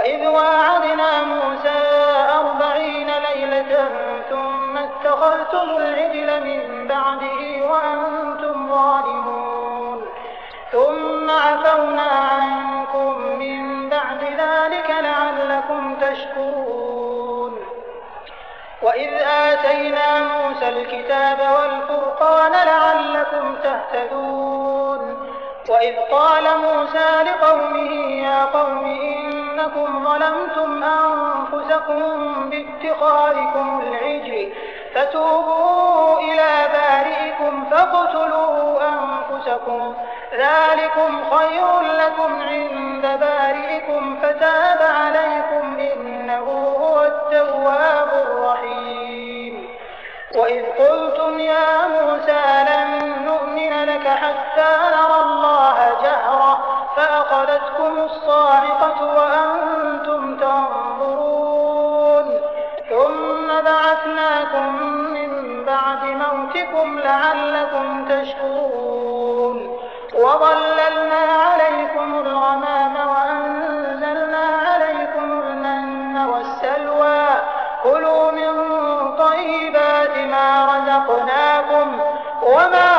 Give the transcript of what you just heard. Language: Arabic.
وإذ واعدنا موسى أربعين ليلة ثم اتخذتم العجل من بعده وأنتم ظالمون. ثم عفونا عنكم من بعد ذلك لعلكم تشكرون. وإذ آتينا موسى الكتاب والفرقان لعلكم تهتدون. وإذ قال موسى لقومه يا قوم إنكم ظلمتم أنفسكم باتخاذكم العجل فتوبوا إلى بارئكم فاقتلوا أنفسكم. ذلكم خير لكم عند بارئكم فتاب عليكم إنه هو التواب الرحيم. وإذ قلتم يا موتكم لعلكم تشكرون. وظللنا عليكم الغمام وأنزلنا عليكم المن والسلوى. كلوا من طيبات ما رزقناكم وما